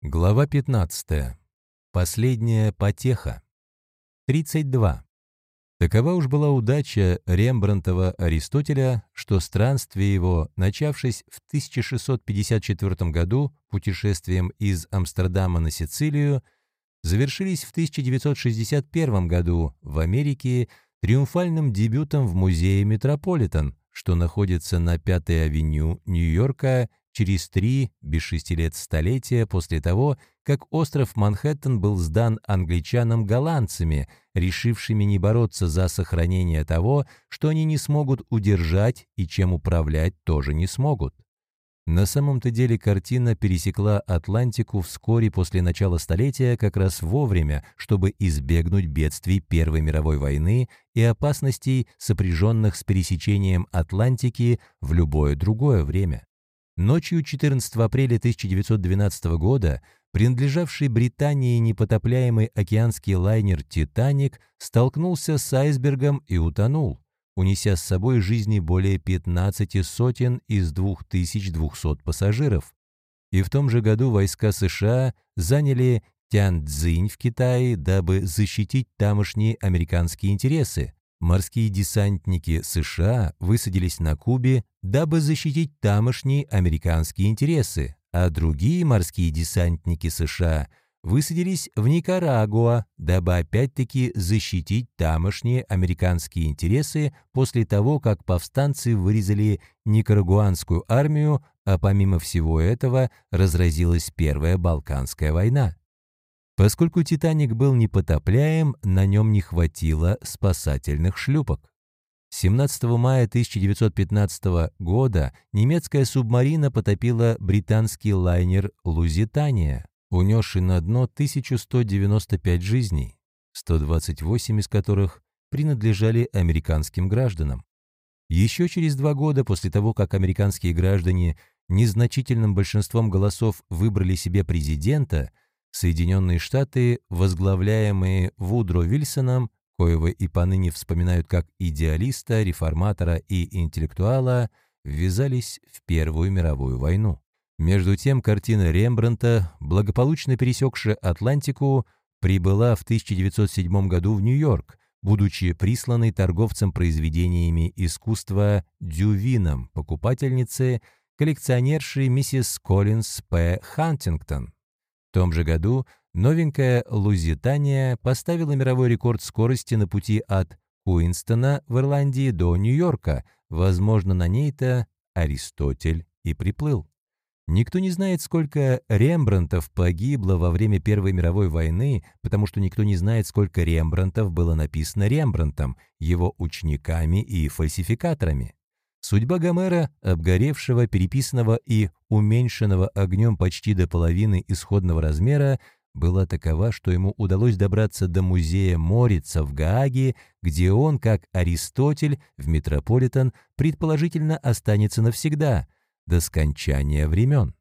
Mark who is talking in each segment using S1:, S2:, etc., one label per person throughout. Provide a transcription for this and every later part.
S1: Глава 15. Последняя потеха. 32. Такова уж была удача Рембрандтова Аристотеля, что странствие его, начавшись в 1654 году путешествием из Амстердама на Сицилию, завершились в 1961 году в Америке триумфальным дебютом в музее Метрополитен, что находится на Пятой авеню Нью-Йорка через три, без шести лет столетия после того, как остров Манхэттен был сдан англичанам-голландцами, решившими не бороться за сохранение того, что они не смогут удержать и чем управлять тоже не смогут. На самом-то деле картина пересекла Атлантику вскоре после начала столетия как раз вовремя, чтобы избегнуть бедствий Первой мировой войны и опасностей, сопряженных с пересечением Атлантики в любое другое время. Ночью 14 апреля 1912 года принадлежавший Британии непотопляемый океанский лайнер «Титаник» столкнулся с айсбергом и утонул, унеся с собой жизни более 15 сотен из 2200 пассажиров. И в том же году войска США заняли Тяньцзинь в Китае, дабы защитить тамошние американские интересы, Морские десантники США высадились на Кубе, дабы защитить тамошние американские интересы, а другие морские десантники США высадились в Никарагуа, дабы опять-таки защитить тамошние американские интересы после того, как повстанцы вырезали никарагуанскую армию, а помимо всего этого разразилась Первая Балканская война. Поскольку «Титаник» был непотопляем, на нем не хватило спасательных шлюпок. 17 мая 1915 года немецкая субмарина потопила британский лайнер «Лузитания», унесший на дно 1195 жизней, 128 из которых принадлежали американским гражданам. Еще через два года после того, как американские граждане незначительным большинством голосов выбрали себе президента – Соединенные Штаты, возглавляемые Вудро Вильсоном, коего и поныне вспоминают как идеалиста, реформатора и интеллектуала, ввязались в Первую мировую войну. Между тем картина Рембрандта, благополучно пересекшая Атлантику, прибыла в 1907 году в Нью-Йорк, будучи присланной торговцем произведениями искусства Дювином, покупательнице, коллекционершей миссис Коллинс П. Хантингтон. Том же году новенькая «Лузитания» поставила мировой рекорд скорости на пути от Куинстона в Ирландии до Нью-Йорка. Возможно, на ней-то Аристотель и приплыл. Никто не знает, сколько Рембрандтов погибло во время Первой мировой войны, потому что никто не знает, сколько Рембрандтов было написано Рембрандтом, его учениками и фальсификаторами. Судьба Гомера, обгоревшего, переписанного и уменьшенного огнем почти до половины исходного размера, была такова, что ему удалось добраться до музея Морица в Гааге, где он, как Аристотель в Метрополитен, предположительно останется навсегда, до скончания времен.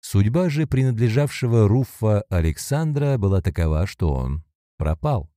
S1: Судьба же принадлежавшего Руффа Александра была такова, что он пропал.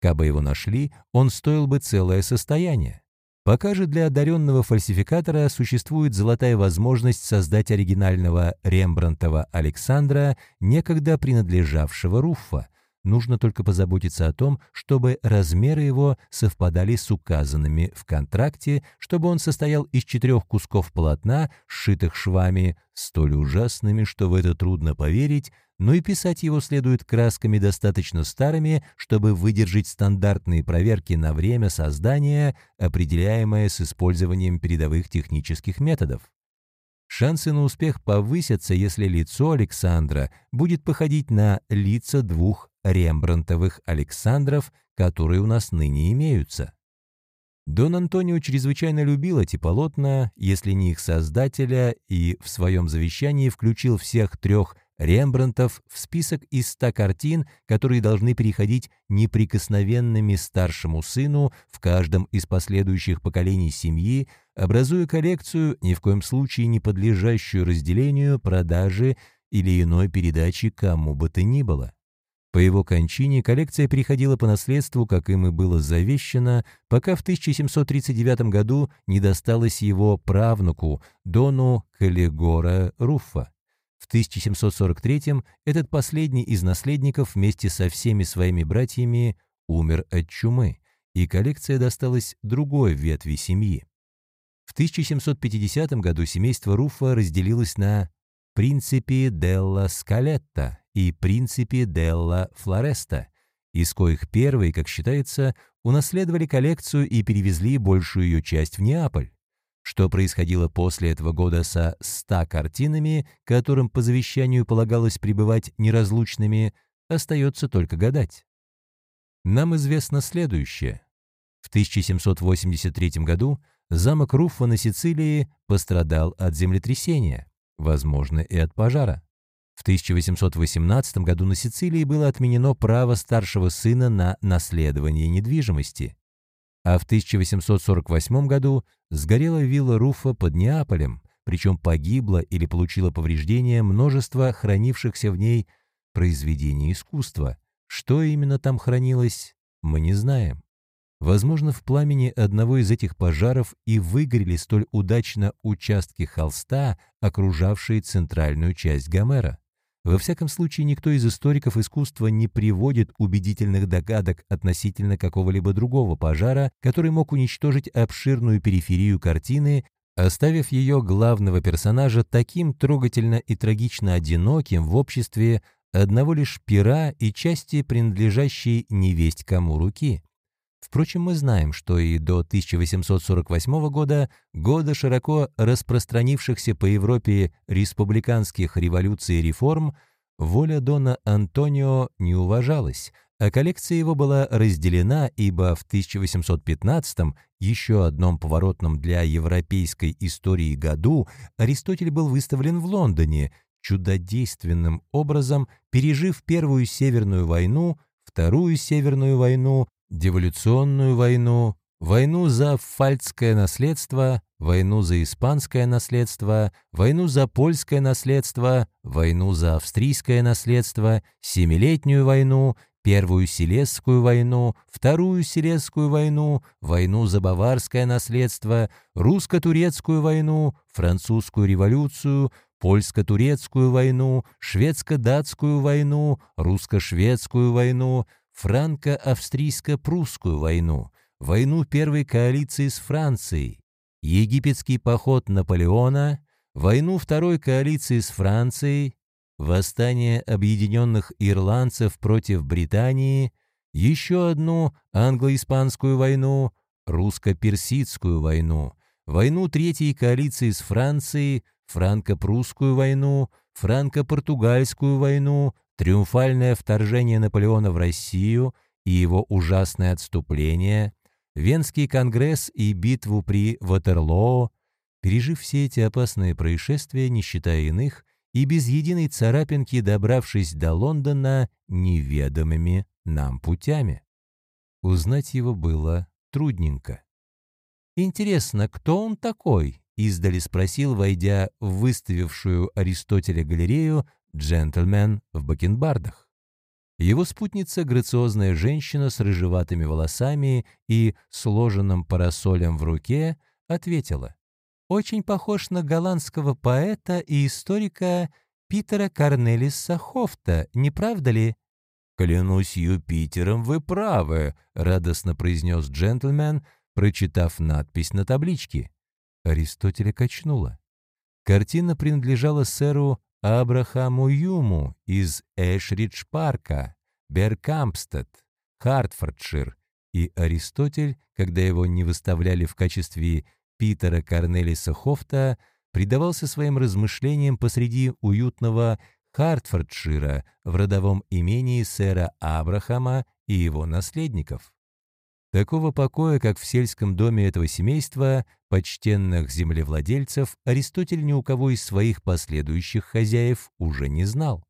S1: Кабы его нашли, он стоил бы целое состояние. Пока же для одаренного фальсификатора существует золотая возможность создать оригинального Рембрандтова Александра, некогда принадлежавшего Руффа. Нужно только позаботиться о том, чтобы размеры его совпадали с указанными в контракте, чтобы он состоял из четырех кусков полотна, сшитых швами, столь ужасными, что в это трудно поверить, но и писать его следует красками достаточно старыми, чтобы выдержать стандартные проверки на время создания, определяемое с использованием передовых технических методов. Шансы на успех повысятся, если лицо Александра будет походить на лица двух рембрандтовых Александров, которые у нас ныне имеются. Дон Антонио чрезвычайно любил эти полотна, если не их создателя, и в своем завещании включил всех трех Рембрандтов в список из ста картин, которые должны переходить неприкосновенными старшему сыну в каждом из последующих поколений семьи, образуя коллекцию, ни в коем случае не подлежащую разделению, продаже или иной передаче кому бы то ни было. По его кончине коллекция переходила по наследству, как им и было завещано, пока в 1739 году не досталось его правнуку, Дону Каллигора Руффа. В 1743 этот последний из наследников вместе со всеми своими братьями умер от чумы, и коллекция досталась другой ветви семьи. В 1750 году семейство Руфа разделилось на «принципи делла Скалетта» и «принципи делла Флореста», из коих первые, как считается, унаследовали коллекцию и перевезли большую ее часть в Неаполь. Что происходило после этого года со ста картинами, которым по завещанию полагалось пребывать неразлучными, остается только гадать. Нам известно следующее. В 1783 году замок Руффа на Сицилии пострадал от землетрясения, возможно, и от пожара. В 1818 году на Сицилии было отменено право старшего сына на наследование недвижимости, а в 1848 году сгорела вилла Руфа под Неаполем, причем погибло или получило повреждения множество хранившихся в ней произведений искусства. Что именно там хранилось, мы не знаем. Возможно, в пламени одного из этих пожаров и выгорели столь удачно участки холста, окружавшие центральную часть Гомера. Во всяком случае, никто из историков искусства не приводит убедительных догадок относительно какого-либо другого пожара, который мог уничтожить обширную периферию картины, оставив ее главного персонажа таким трогательно и трагично одиноким в обществе одного лишь пера и части, принадлежащей невесть кому руки. Впрочем, мы знаем, что и до 1848 года, года широко распространившихся по Европе республиканских революций и реформ, воля Дона Антонио не уважалась, а коллекция его была разделена, ибо в 1815 еще одном поворотном для европейской истории году, Аристотель был выставлен в Лондоне, чудодейственным образом пережив Первую Северную войну, Вторую Северную войну, деволюционную войну, войну за фальцкое наследство, войну за испанское наследство, войну за польское наследство, войну за австрийское наследство, Семилетнюю войну, Первую Силезскую войну, Вторую Силезскую войну, войну за баварское наследство, Русско-турецкую войну, Французскую революцию, Польско-турецкую войну, Шведско-датскую войну, Русско-шведскую войну, франко-австрийско-прусскую войну, войну первой коалиции с Францией, египетский поход Наполеона, войну второй коалиции с Францией, восстание объединенных ирландцев против Британии, еще одну англо-испанскую войну, русско-персидскую войну, войну третьей коалиции с Францией, франко-прусскую войну, франко-португальскую войну, триумфальное вторжение Наполеона в Россию и его ужасное отступление, Венский конгресс и битву при Ватерлоо, пережив все эти опасные происшествия, не считая иных, и без единой царапинки добравшись до Лондона неведомыми нам путями. Узнать его было трудненько. «Интересно, кто он такой?» — издали спросил, войдя в выставившую Аристотеля галерею джентльмен в бакенбардах. Его спутница, грациозная женщина с рыжеватыми волосами и сложенным парасолем в руке, ответила. «Очень похож на голландского поэта и историка Питера Корнелиса Хофта, не правда ли?» «Клянусь Юпитером, вы правы», — радостно произнес джентльмен, прочитав надпись на табличке. Аристотеля качнула. Картина принадлежала сэру Абрахаму Юму из Эшридж-парка, Беркампстед, Хартфордшир, и Аристотель, когда его не выставляли в качестве Питера Корнелиса Хофта, предавался своим размышлениям посреди уютного Хартфордшира в родовом имении сэра Абрахама и его наследников. Такого покоя, как в сельском доме этого семейства, почтенных землевладельцев, Аристотель ни у кого из своих последующих хозяев уже не знал.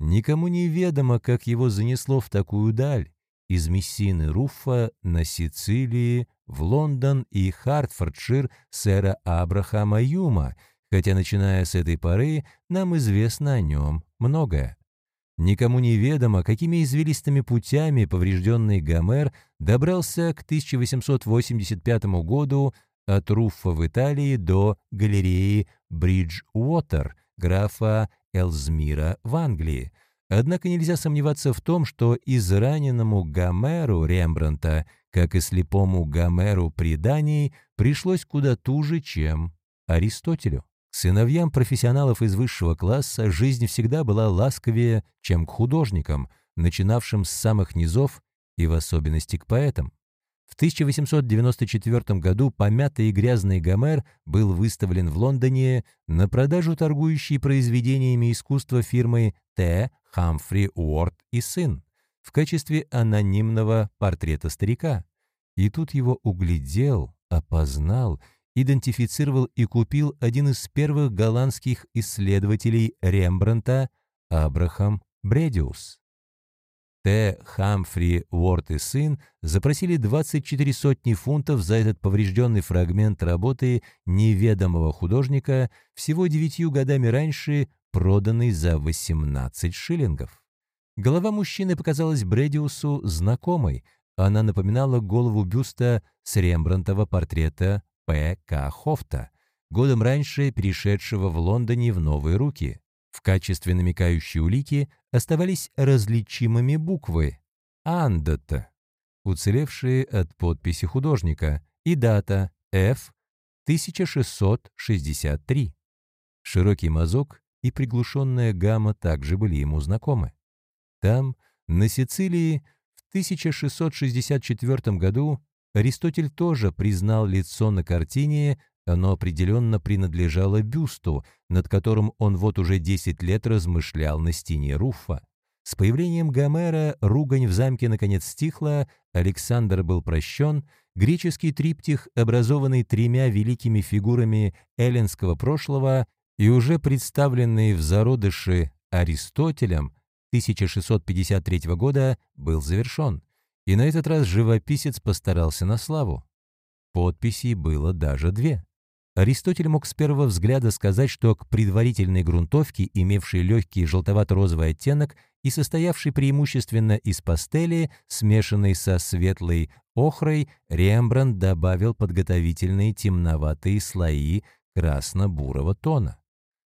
S1: Никому не ведомо, как его занесло в такую даль, из Мессины Руффа на Сицилии, в Лондон и Хартфордшир сэра Абрахама Юма, хотя, начиная с этой поры, нам известно о нем многое. Никому не ведомо, какими извилистыми путями поврежденный Гомер добрался к 1885 году от Руффа в Италии до галереи Бриджуотер графа Элзмира в Англии. Однако нельзя сомневаться в том, что израненному Гомеру Рембранта, как и слепому Гомеру преданий, пришлось куда туже, чем Аристотелю. Сыновьям профессионалов из высшего класса жизнь всегда была ласковее, чем к художникам, начинавшим с самых низов и в особенности к поэтам. В 1894 году помятый и грязный Гомер был выставлен в Лондоне на продажу торгующей произведениями искусства фирмы Т. Хамфри Уорд и сын в качестве анонимного портрета старика. И тут его углядел, опознал, идентифицировал и купил один из первых голландских исследователей Рембранта Абрахам Бредиус. Т. Хамфри Уорд и сын запросили 24 сотни фунтов за этот поврежденный фрагмент работы неведомого художника, всего девятью годами раньше проданный за 18 шиллингов. Голова мужчины показалась Бредиусу знакомой. Она напоминала голову бюста с Рембрандтова портрета П. К. Хофта, годом раньше перешедшего в Лондоне в новые руки. В качестве намекающей улики оставались различимыми буквы «Андата», уцелевшие от подписи художника, и дата F 1663. Широкий мазок и приглушенная гамма также были ему знакомы. Там, на Сицилии, в 1664 году Аристотель тоже признал лицо на картине оно определенно принадлежало бюсту, над которым он вот уже 10 лет размышлял на стене Руфа. С появлением Гомера ругань в замке наконец стихла, Александр был прощен, греческий триптих, образованный тремя великими фигурами эллинского прошлого и уже представленный в зародыше Аристотелем 1653 года, был завершен. И на этот раз живописец постарался на славу. Подписей было даже две. Аристотель мог с первого взгляда сказать, что к предварительной грунтовке, имевшей легкий желтовато-розовый оттенок и состоявшей преимущественно из пастели, смешанной со светлой охрой, Рембрандт добавил подготовительные темноватые слои красно-бурого тона.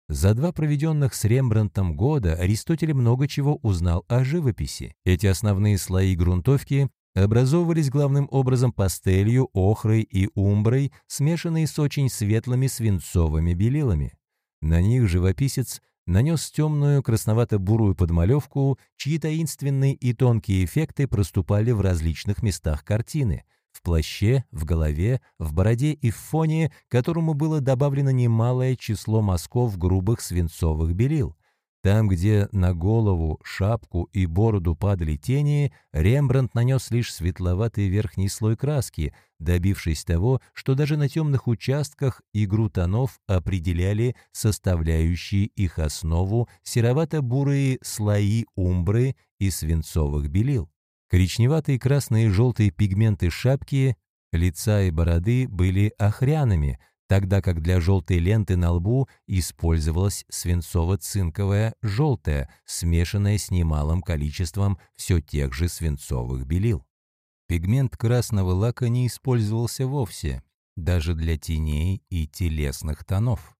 S1: За два проведенных с Рембрандтом года Аристотель много чего узнал о живописи. Эти основные слои грунтовки образовывались главным образом пастелью, охрой и умброй, смешанные с очень светлыми свинцовыми белилами. На них живописец нанес темную красновато-бурую подмалевку, чьи таинственные и тонкие эффекты проступали в различных местах картины — в плаще, в голове, в бороде и в фоне, которому было добавлено немалое число мазков грубых свинцовых белил. Там, где на голову, шапку и бороду падали тени, Рембрандт нанес лишь светловатый верхний слой краски, добившись того, что даже на темных участках игру тонов определяли составляющие их основу серовато-бурые слои умбры и свинцовых белил. Коричневатые, красные и желтые пигменты шапки, лица и бороды были охряными, тогда как для желтой ленты на лбу использовалась свинцово-цинковая желтая, смешанная с немалым количеством все тех же свинцовых белил. Пигмент красного лака не использовался вовсе, даже для теней и телесных тонов.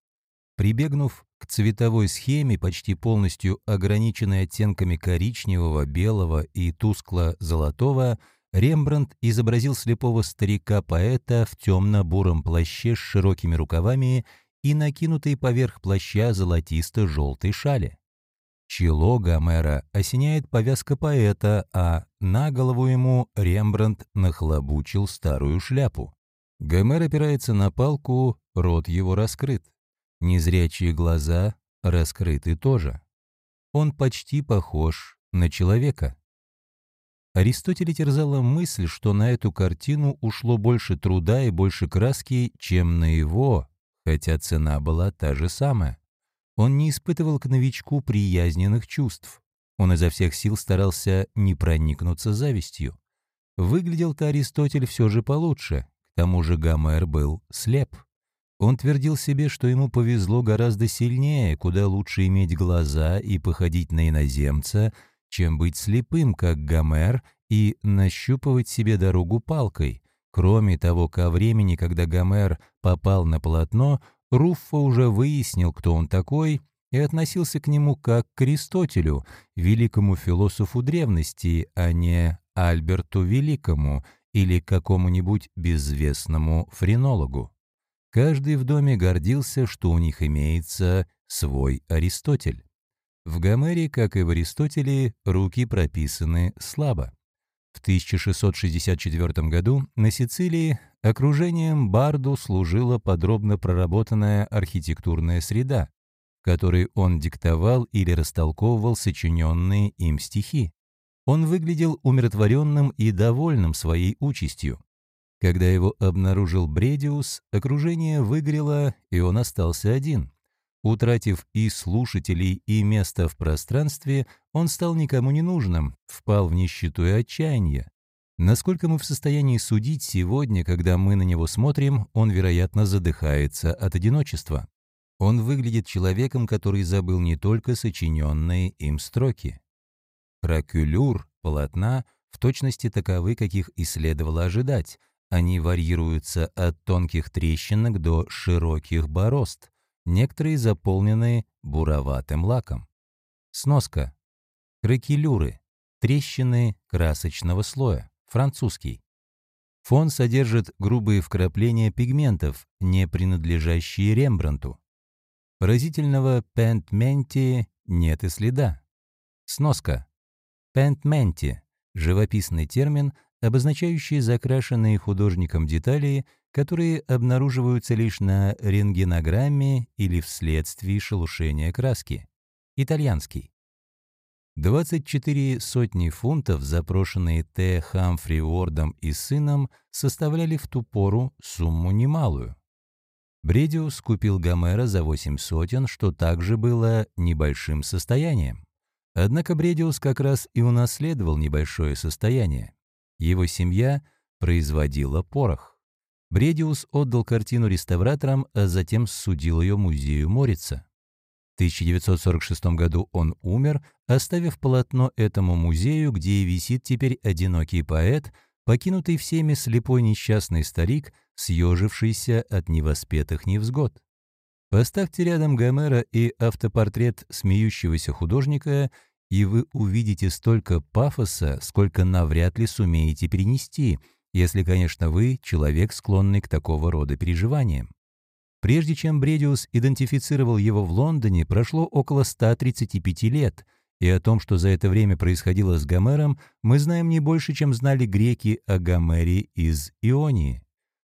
S1: Прибегнув к цветовой схеме, почти полностью ограниченной оттенками коричневого, белого и тускло-золотого, Рембрандт изобразил слепого старика-поэта в темно-буром плаще с широкими рукавами и накинутой поверх плаща золотисто-желтой шали. Чело Гомера осеняет повязка поэта, а на голову ему Рембрандт нахлобучил старую шляпу. Гомер опирается на палку, рот его раскрыт. Незрячие глаза раскрыты тоже. Он почти похож на человека. Аристотеля терзала мысль, что на эту картину ушло больше труда и больше краски, чем на его, хотя цена была та же самая. Он не испытывал к новичку приязненных чувств. Он изо всех сил старался не проникнуться завистью. Выглядел-то Аристотель все же получше, к тому же Гомер был слеп. Он твердил себе, что ему повезло гораздо сильнее, куда лучше иметь глаза и походить на иноземца, чем быть слепым, как Гомер, и нащупывать себе дорогу палкой. Кроме того, ко времени, когда Гомер попал на полотно, Руффо уже выяснил, кто он такой, и относился к нему как к Аристотелю, великому философу древности, а не Альберту Великому или какому-нибудь безвестному френологу. Каждый в доме гордился, что у них имеется свой Аристотель. В Гомере, как и в Аристотеле, руки прописаны слабо. В 1664 году на Сицилии окружением Барду служила подробно проработанная архитектурная среда, которой он диктовал или растолковывал сочиненные им стихи. Он выглядел умиротворенным и довольным своей участью. Когда его обнаружил Бредиус, окружение выгорело, и он остался один. Утратив и слушателей, и место в пространстве, он стал никому не нужным, впал в нищету и отчаяние. Насколько мы в состоянии судить сегодня, когда мы на него смотрим, он, вероятно, задыхается от одиночества. Он выглядит человеком, который забыл не только сочиненные им строки. Кракюлюр полотна в точности таковы, каких и следовало ожидать, они варьируются от тонких трещинок до широких борозд, некоторые заполнены буроватым лаком. Сноска. Кракелюры. Трещины красочного слоя. Французский. Фон содержит грубые вкрапления пигментов, не принадлежащие Рембрандту. Поразительного пентменти нет и следа. Сноска. Пентменти – живописный термин, обозначающие закрашенные художником детали, которые обнаруживаются лишь на рентгенограмме или вследствие шелушения краски. Итальянский. 24 сотни фунтов, запрошенные Т. Хамфри Уордом и сыном, составляли в ту пору сумму немалую. Бредиус купил Гомера за 8 сотен, что также было небольшим состоянием. Однако Бредиус как раз и унаследовал небольшое состояние. Его семья производила порох. Бредиус отдал картину реставраторам, а затем судил ее музею Морица. В 1946 году он умер, оставив полотно этому музею, где и висит теперь одинокий поэт, покинутый всеми слепой несчастный старик, съежившийся от невоспетых невзгод. Поставьте рядом Гомера и автопортрет смеющегося художника, и вы увидите столько пафоса, сколько навряд ли сумеете перенести, если, конечно, вы человек, склонный к такого рода переживаниям. Прежде чем Бредиус идентифицировал его в Лондоне, прошло около 135 лет, и о том, что за это время происходило с Гомером, мы знаем не больше, чем знали греки о Гомере из Ионии.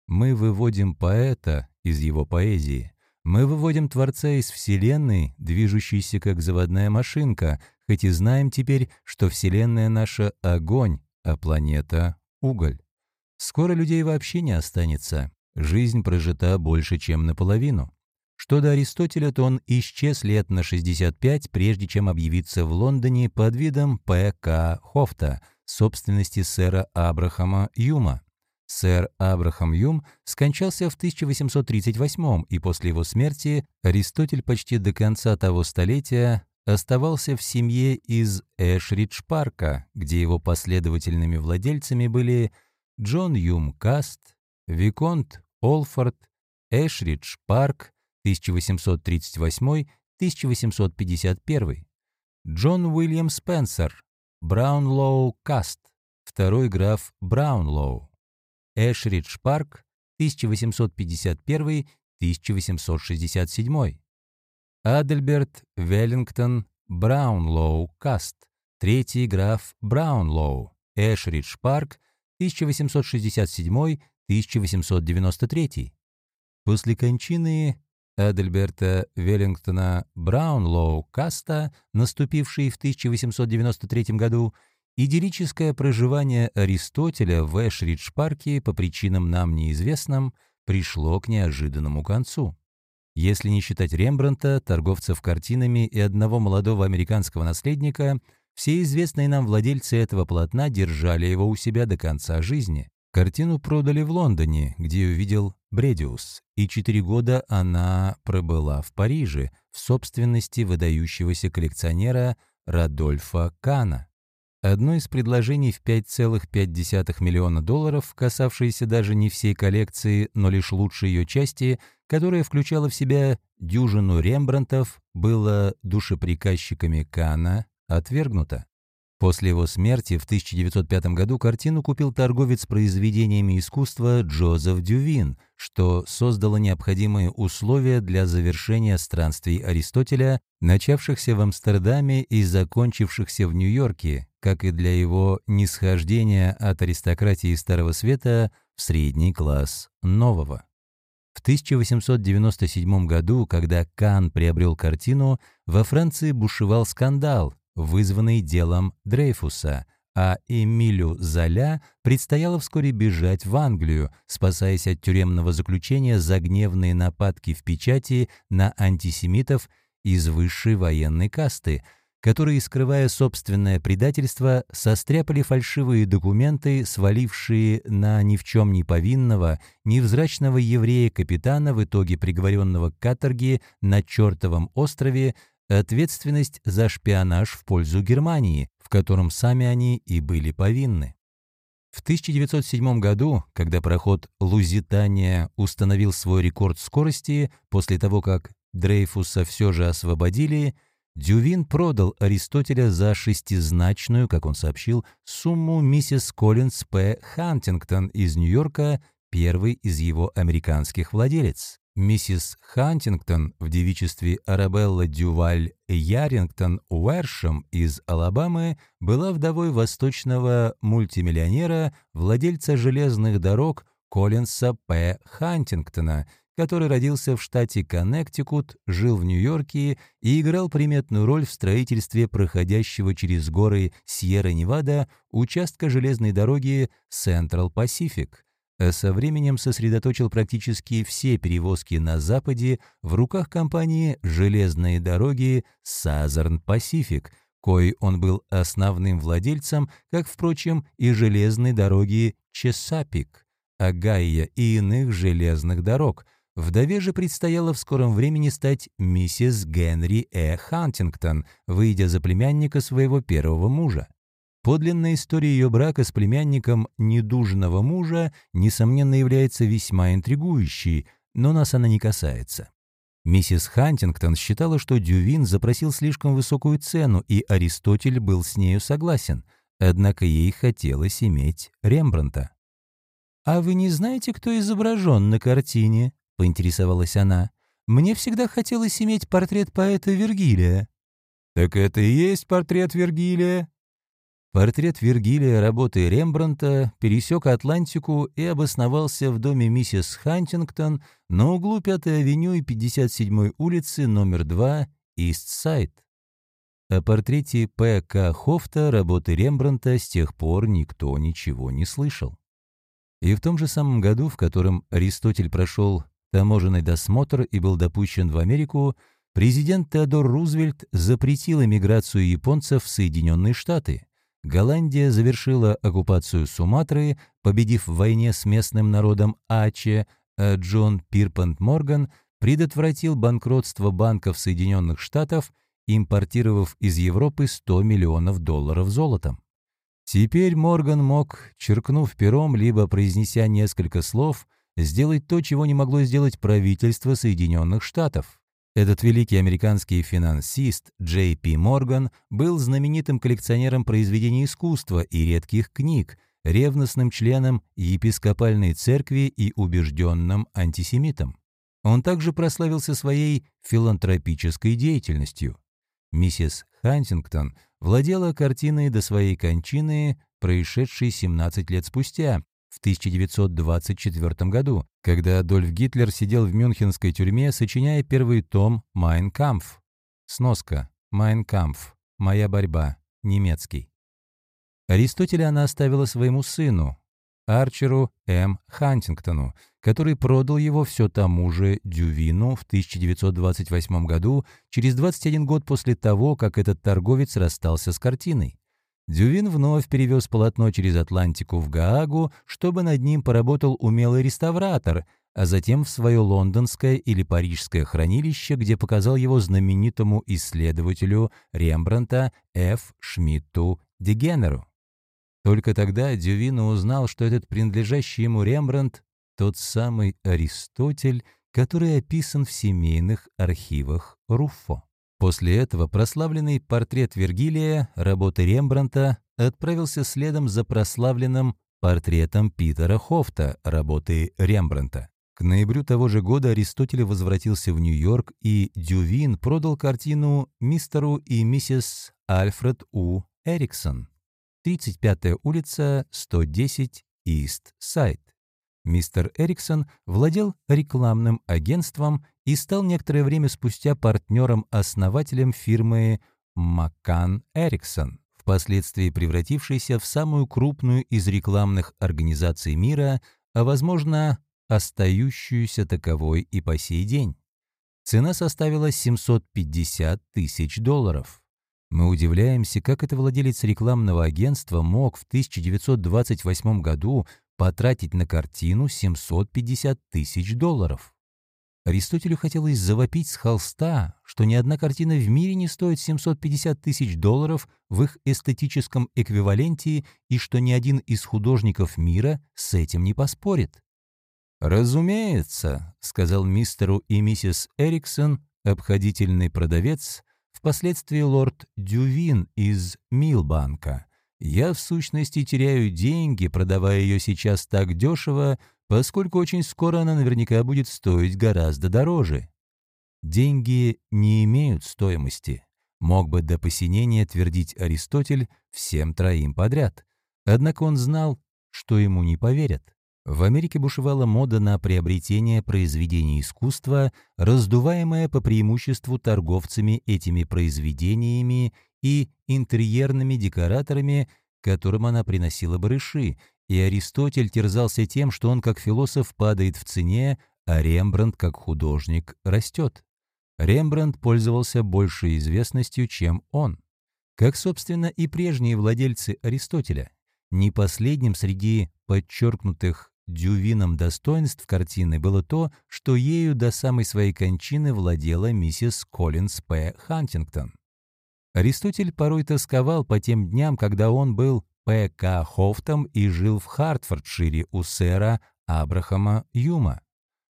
S1: Мы выводим поэта из его поэзии. Мы выводим Творца из Вселенной, движущейся как заводная машинка, хоть и знаем теперь, что Вселенная наша — огонь, а планета — уголь. Скоро людей вообще не останется. Жизнь прожита больше, чем наполовину. Что до Аристотеля, то он исчез лет на 65, прежде чем объявиться в Лондоне под видом П.К. Хофта, собственности сэра Абрахама Юма. Сэр Абрахам Юм скончался в 1838 и после его смерти Аристотель почти до конца того столетия оставался в семье из Эшридж-парка, где его последовательными владельцами были Джон Юм Каст, Виконт Олфорд, Эшридж-парк 1838-1851, Джон Уильям Спенсер, Браунлоу Каст, второй граф Браунлоу, Эшридж-парк 1851-1867, Адельберт Веллингтон Браунлоу Каст, третий граф Браунлоу, Эшридж Парк, 1867-1893. После кончины Адельберта Веллингтона Браунлоу Каста, наступившей в 1893 году, идиллическое проживание Аристотеля в Эшридж-парке по причинам нам неизвестным пришло к неожиданному концу. Если не считать Рембранта, торговцев картинами и одного молодого американского наследника, все известные нам владельцы этого полотна держали его у себя до конца жизни. Картину продали в Лондоне, где увидел Бредиус, и четыре года она пробыла в Париже, в собственности выдающегося коллекционера Радольфа Кана. Одно из предложений в 5,5 миллиона долларов, касавшееся даже не всей коллекции, но лишь лучшей ее части, которая включала в себя дюжину Рембрандтов, было душеприказчиками Кана отвергнуто. После его смерти в 1905 году картину купил торговец произведениями искусства Джозеф Дювин, что создало необходимые условия для завершения странствий Аристотеля, начавшихся в Амстердаме и закончившихся в Нью-Йорке, как и для его нисхождения от аристократии Старого Света в средний класс нового. В 1897 году, когда Кан приобрел картину, во Франции бушевал скандал, вызванный делом Дрейфуса, а Эмилю Золя предстояло вскоре бежать в Англию, спасаясь от тюремного заключения за гневные нападки в печати на антисемитов из высшей военной касты, которые, скрывая собственное предательство, состряпали фальшивые документы, свалившие на ни в чем не повинного, невзрачного еврея-капитана, в итоге приговоренного к каторге на чертовом острове, ответственность за шпионаж в пользу Германии, в котором сами они и были повинны. В 1907 году, когда пароход «Лузитания» установил свой рекорд скорости после того, как Дрейфуса все же освободили, Дювин продал Аристотеля за шестизначную, как он сообщил, сумму миссис Коллинс П. Хантингтон из Нью-Йорка, первый из его американских владелец. Миссис Хантингтон в девичестве Арабелла Дюваль Ярингтон Уэршем из Алабамы была вдовой восточного мультимиллионера, владельца железных дорог Коллинса П. Хантингтона, который родился в штате Коннектикут, жил в Нью-Йорке и играл приметную роль в строительстве проходящего через горы Сьерра-Невада участка железной дороги Pacific а со временем сосредоточил практически все перевозки на Западе в руках компании «Железные дороги» Southern Pacific, кой он был основным владельцем, как, впрочем, и железной дороги Чесапик, Агайя и иных железных дорог. Вдове же предстояло в скором времени стать миссис Генри Э. Хантингтон, выйдя за племянника своего первого мужа. Подлинная история ее брака с племянником недужного мужа, несомненно, является весьма интригующей, но нас она не касается. Миссис Хантингтон считала, что Дювин запросил слишком высокую цену, и Аристотель был с нею согласен, однако ей хотелось иметь Рембранта. «А вы не знаете, кто изображен на картине?» — поинтересовалась она. «Мне всегда хотелось иметь портрет поэта Вергилия». «Так это и есть портрет Вергилия?» Портрет Вергилия работы Рембранта пересек Атлантику и обосновался в доме миссис Хантингтон на углу 5-й авеню и 57-й улицы номер 2 Ист-Сайд. О портрете П.К. Хофта работы Рембранта с тех пор никто ничего не слышал. И в том же самом году, в котором Аристотель прошел таможенный досмотр и был допущен в Америку, президент Теодор Рузвельт запретил эмиграцию японцев в Соединенные Штаты – Голландия завершила оккупацию Суматры, победив в войне с местным народом Аче, а Джон Пирпант Морган предотвратил банкротство банков Соединенных Штатов, импортировав из Европы 100 миллионов долларов золотом. Теперь Морган мог, черкнув пером, либо произнеся несколько слов, сделать то, чего не могло сделать правительство Соединенных Штатов. Этот великий американский финансист Джей Пи Морган был знаменитым коллекционером произведений искусства и редких книг, ревностным членом епископальной церкви и убежденным антисемитом. Он также прославился своей филантропической деятельностью. Миссис Хантингтон владела картиной до своей кончины, происшедшей 17 лет спустя, в 1924 году, когда Адольф Гитлер сидел в мюнхенской тюрьме, сочиняя первый том «Майн Кампф». Сноска «Майн Кампф. Моя борьба. Немецкий». Аристотеля она оставила своему сыну, Арчеру М. Хантингтону, который продал его все тому же Дювину в 1928 году, через 21 год после того, как этот торговец расстался с картиной. Дювин вновь перевез полотно через Атлантику в Гаагу, чтобы над ним поработал умелый реставратор, а затем в свое лондонское или парижское хранилище, где показал его знаменитому исследователю Рембранта Ф. Шмидту Дегенеру. Только тогда Дювино узнал, что этот принадлежащий ему Рембрандт — тот самый Аристотель, который описан в семейных архивах Руффо. После этого прославленный портрет Вергилия, работы Рембранта, отправился следом за прославленным портретом Питера Хофта, работы Рембранта. К ноябрю того же года Аристотель возвратился в Нью-Йорк, и Дювин продал картину мистеру и миссис Альфред У. Эриксон. 35-я улица, 110, Ист-Сайд. Мистер Эриксон владел рекламным агентством и стал некоторое время спустя партнером-основателем фирмы Маккан Эриксон, впоследствии превратившейся в самую крупную из рекламных организаций мира, а, возможно, остающуюся таковой и по сей день. Цена составила 750 тысяч долларов. Мы удивляемся, как это владелец рекламного агентства мог в 1928 году потратить на картину 750 тысяч долларов. Аристотелю хотелось завопить с холста, что ни одна картина в мире не стоит 750 тысяч долларов в их эстетическом эквиваленте и что ни один из художников мира с этим не поспорит. «Разумеется», — сказал мистеру и миссис Эриксон, обходительный продавец, впоследствии лорд Дювин из Милбанка. «Я, в сущности, теряю деньги, продавая ее сейчас так дешево, поскольку очень скоро она наверняка будет стоить гораздо дороже». Деньги не имеют стоимости, мог бы до посинения твердить Аристотель всем троим подряд. Однако он знал, что ему не поверят. В Америке бушевала мода на приобретение произведений искусства, раздуваемая по преимуществу торговцами этими произведениями и интерьерными декораторами, которым она приносила барыши, и Аристотель терзался тем, что он как философ падает в цене, а Рембрандт как художник растет. Рембрандт пользовался большей известностью, чем он. Как, собственно, и прежние владельцы Аристотеля. Не последним среди подчеркнутых Дювином достоинств картины было то, что ею до самой своей кончины владела миссис Коллинс П. Хантингтон. Аристотель порой тосковал по тем дням, когда он был П.К. Хофтом и жил в Хартфордшире у сэра Абрахама Юма.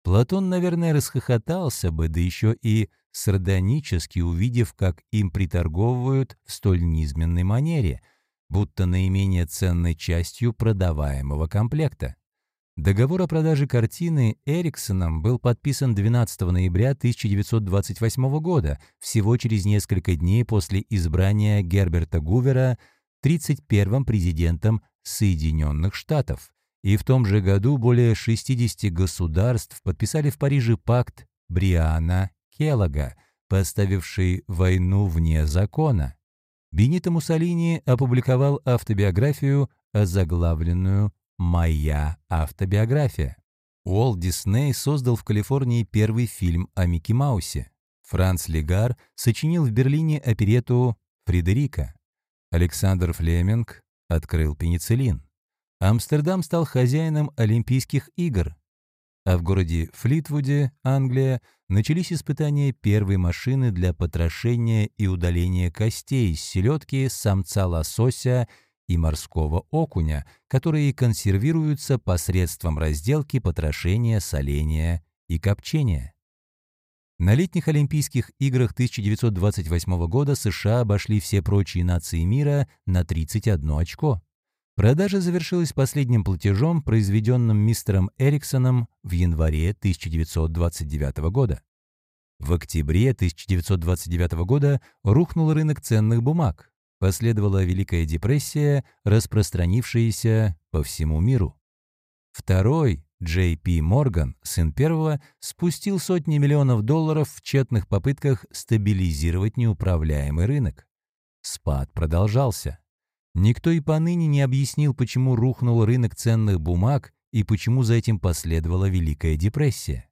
S1: Платон, наверное, расхохотался бы, да еще и сардонически увидев, как им приторговывают в столь низменной манере, будто наименее ценной частью продаваемого комплекта. Договор о продаже картины Эриксоном был подписан 12 ноября 1928 года, всего через несколько дней после избрания Герберта Гувера 31-м президентом Соединенных Штатов. И в том же году более 60 государств подписали в Париже пакт Бриана Келлога, поставивший войну вне закона. Бенито Муссолини опубликовал автобиографию, озаглавленную Моя автобиография. Уолт Дисней создал в Калифорнии первый фильм о Микки Маусе. Франц Легар сочинил в Берлине оперету «Фредерика». Александр Флеминг открыл пенициллин. Амстердам стал хозяином Олимпийских игр. А в городе Флитвуде, Англия, начались испытания первой машины для потрошения и удаления костей из селедки, самца лосося и морского окуня, которые консервируются посредством разделки, потрошения, соления и копчения. На летних Олимпийских играх 1928 года США обошли все прочие нации мира на 31 очко. Продажа завершилась последним платежом, произведенным мистером Эриксоном в январе 1929 года. В октябре 1929 года рухнул рынок ценных бумаг. Последовала Великая депрессия, распространившаяся по всему миру. Второй, Джей Пи Морган, сын первого, спустил сотни миллионов долларов в тщетных попытках стабилизировать неуправляемый рынок. Спад продолжался. Никто и поныне не объяснил, почему рухнул рынок ценных бумаг и почему за этим последовала Великая депрессия.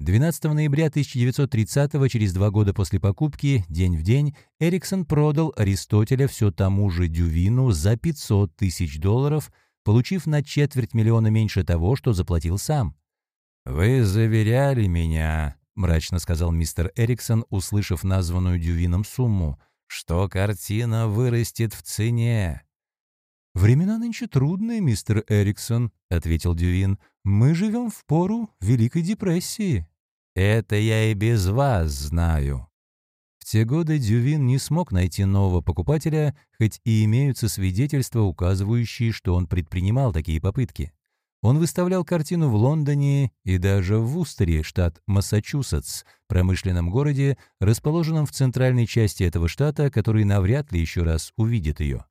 S1: 12 ноября 1930 через два года после покупки, день в день, Эриксон продал Аристотеля все тому же Дювину за 500 тысяч долларов, получив на четверть миллиона меньше того, что заплатил сам. «Вы заверяли меня», — мрачно сказал мистер Эриксон, услышав названную Дювином сумму, «что картина вырастет в цене».
S2: «Времена нынче трудные, мистер Эриксон», — ответил Дювин. «Мы живем в пору Великой депрессии».
S1: «Это я и без вас знаю».
S2: В те годы Дювин не смог найти нового покупателя, хоть и имеются свидетельства, указывающие, что он предпринимал такие попытки. Он выставлял картину в Лондоне и даже в Вустере, штат Массачусетс, промышленном городе, расположенном в центральной части этого штата, который навряд ли еще раз увидит ее.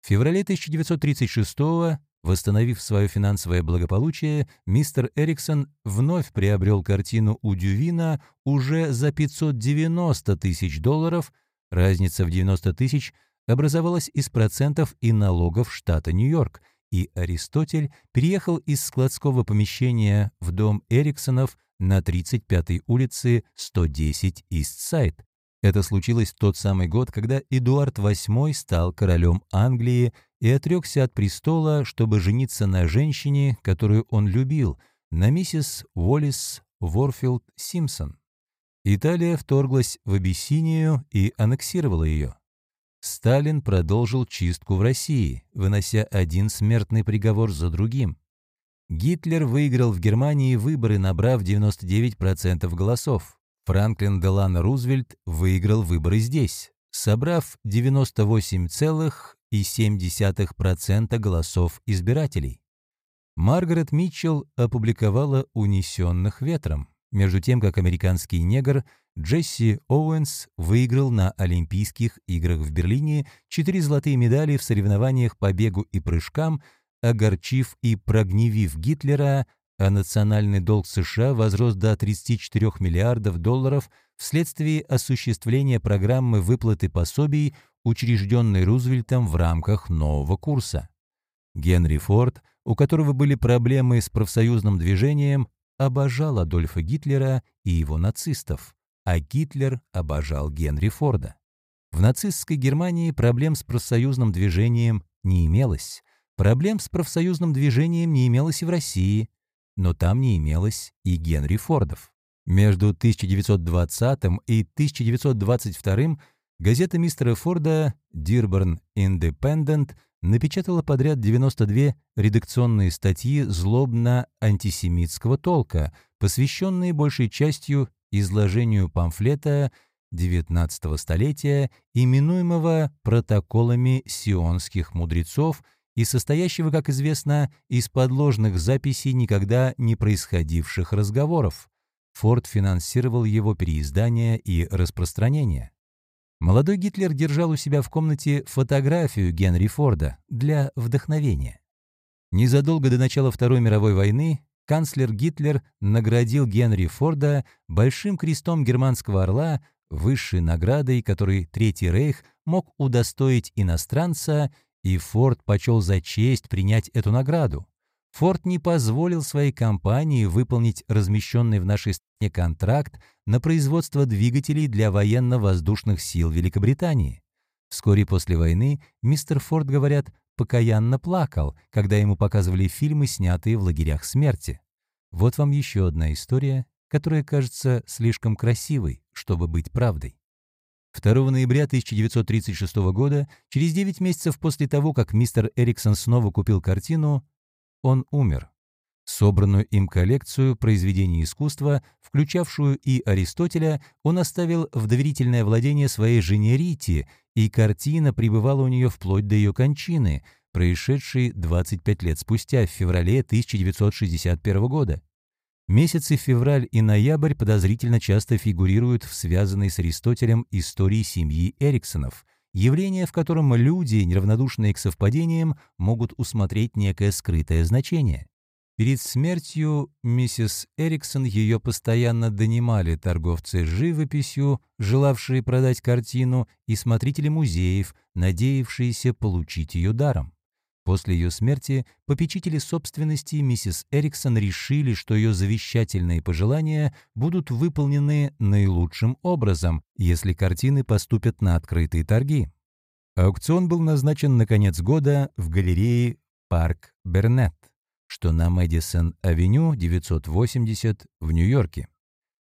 S2: В феврале 1936 года, восстановив свое финансовое благополучие, мистер Эриксон вновь приобрел картину у Дювина уже за 590 тысяч долларов, разница в 90 тысяч образовалась из процентов и налогов штата Нью-Йорк – и Аристотель переехал из складского помещения в дом Эриксонов на 35-й улице 110 Ист-Сайд. Это случилось в тот самый год, когда Эдуард VIII стал королем Англии и отрекся от престола, чтобы жениться на женщине, которую он любил, на миссис Уоллес Ворфилд Симпсон. Италия вторглась в Абиссинию и аннексировала ее. Сталин продолжил чистку в России, вынося один смертный приговор за другим. Гитлер выиграл в Германии выборы, набрав 99% голосов. Франклин Делано Рузвельт выиграл выборы здесь, собрав 98,7% голосов избирателей. Маргарет Митчелл опубликовала «Унесенных ветром», между тем как американский негр Джесси Оуэнс выиграл на Олимпийских играх в Берлине четыре золотые медали в соревнованиях по бегу и прыжкам, огорчив и прогневив Гитлера, а национальный долг США возрос до 34 миллиардов долларов вследствие осуществления программы выплаты пособий, учрежденной Рузвельтом в рамках нового курса. Генри Форд, у которого были проблемы с профсоюзным движением, обожал Адольфа Гитлера и его нацистов а Гитлер обожал Генри Форда. В нацистской Германии проблем с профсоюзным движением не имелось. Проблем с профсоюзным движением не имелось и в России, но там не имелось и Генри Фордов. Между 1920 и 1922 газета мистера Форда «Дирборн Independent напечатала подряд 92 редакционные статьи злобно-антисемитского толка, посвященные большей частью изложению памфлета XIX столетия, именуемого «Протоколами сионских мудрецов», и состоящего, как известно, из подложных записей никогда не происходивших разговоров. Форд финансировал его переиздание и распространение. Молодой Гитлер держал у себя в комнате фотографию Генри Форда для вдохновения. Незадолго до начала Второй мировой войны канцлер Гитлер наградил Генри Форда Большим крестом германского орла, высшей наградой, которой Третий рейх мог удостоить иностранца, и Форд почел за честь принять эту награду. Форд не позволил своей компании выполнить размещенный в нашей стране контракт на производство двигателей для военно-воздушных сил Великобритании. Вскоре после войны мистер Форд, говорят, покаянно плакал, когда ему показывали фильмы, снятые в лагерях смерти. Вот вам еще одна история, которая кажется слишком красивой, чтобы быть правдой. 2 ноября 1936 года, через 9 месяцев после того, как мистер Эриксон снова купил картину, он умер. Собранную им коллекцию произведений искусства, включавшую и Аристотеля, он оставил в доверительное владение своей жене Рите, и картина пребывала у нее вплоть до ее кончины, происшедшей 25 лет спустя, в феврале 1961 года. Месяцы февраль и ноябрь подозрительно часто фигурируют в связанной с Аристотелем истории семьи Эриксонов, явление, в котором люди, неравнодушные к совпадениям, могут усмотреть некое скрытое значение. Перед смертью миссис Эриксон ее постоянно донимали торговцы живописью, желавшие продать картину, и смотрители музеев, надеявшиеся получить ее даром. После ее смерти попечители собственности миссис Эриксон решили, что ее завещательные пожелания будут выполнены наилучшим образом, если картины поступят на открытые торги. Аукцион был назначен на конец года в галерее «Парк Бернет». что на Мэдисон-авеню 980 в Нью-Йорке.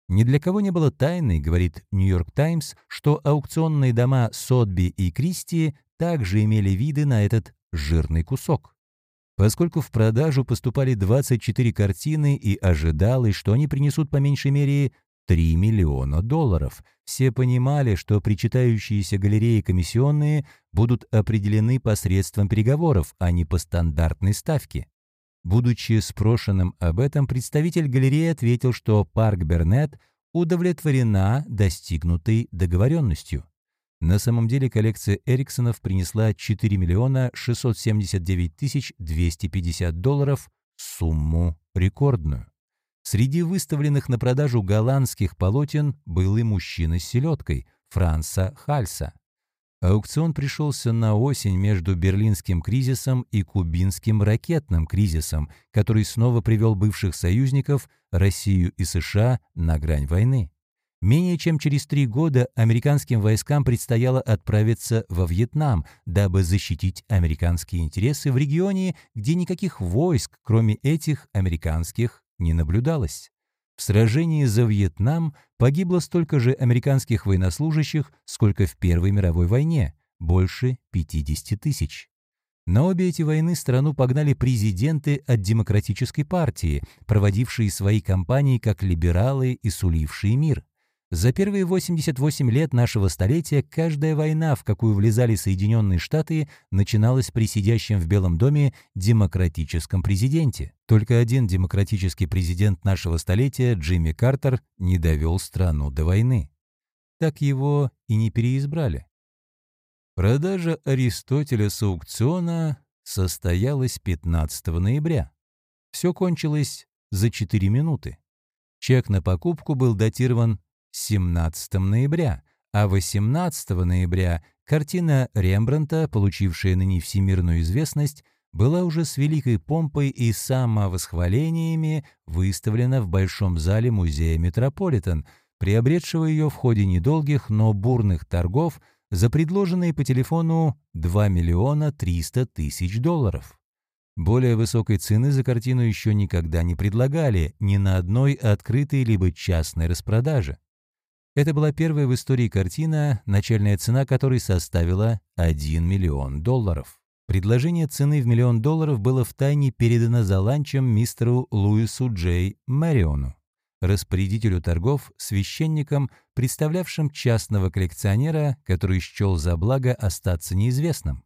S2: Ни для кого не было тайной, говорит «Нью-Йорк Таймс», что аукционные дома Сотби и Кристи также имели виды на этот жирный кусок. Поскольку в продажу поступали 24 картины и ожидалось, что они принесут по меньшей мере 3 миллиона долларов, все понимали, что причитающиеся галереи комиссионные будут определены посредством переговоров, а не по стандартной ставке. Будучи спрошенным об этом, представитель галереи ответил, что парк Бернет удовлетворена достигнутой договоренностью. На самом деле коллекция Эриксонов принесла 4 миллиона 679 тысяч 250 долларов, сумму рекордную. Среди выставленных на продажу голландских полотен был и мужчина с селедкой, Франца Хальса. Аукцион пришелся на осень между берлинским кризисом и кубинским ракетным кризисом, который снова привел бывших союзников, Россию и США, на грань войны. Менее чем через три года американским войскам предстояло отправиться во Вьетнам, дабы защитить американские интересы в регионе, где никаких войск, кроме этих американских, не наблюдалось. В сражении за Вьетнам погибло столько же американских военнослужащих, сколько в Первой мировой войне – больше 50 тысяч. На обе эти войны страну погнали президенты от Демократической партии, проводившие свои кампании как либералы и сулившие мир. За первые 88 лет нашего столетия каждая война, в какую влезали Соединенные Штаты, начиналась при сидящем в Белом доме демократическом президенте. Только один демократический президент нашего столетия, Джимми Картер, не довел страну до войны. Так его и не переизбрали. Продажа Аристотеля с аукциона состоялась 15 ноября. Все кончилось за 4 минуты. Чек на покупку был датирован 17 ноября, а 18 ноября картина Рембранта, получившая ныне всемирную известность, была уже с великой помпой и самовосхвалениями выставлена в Большом зале музея Метрополитен, приобретшего ее в ходе недолгих, но бурных торгов за предложенные по телефону 2 миллиона 300 тысяч долларов. Более высокой цены за картину еще никогда не предлагали ни на одной открытой либо частной распродаже. Это была первая в истории картина, начальная цена которой составила 1 миллион долларов. Предложение цены в миллион долларов было втайне передано за ланчем мистеру Луису Джей Мариону, распорядителю торгов, священником, представлявшим частного коллекционера, который счел за благо остаться неизвестным.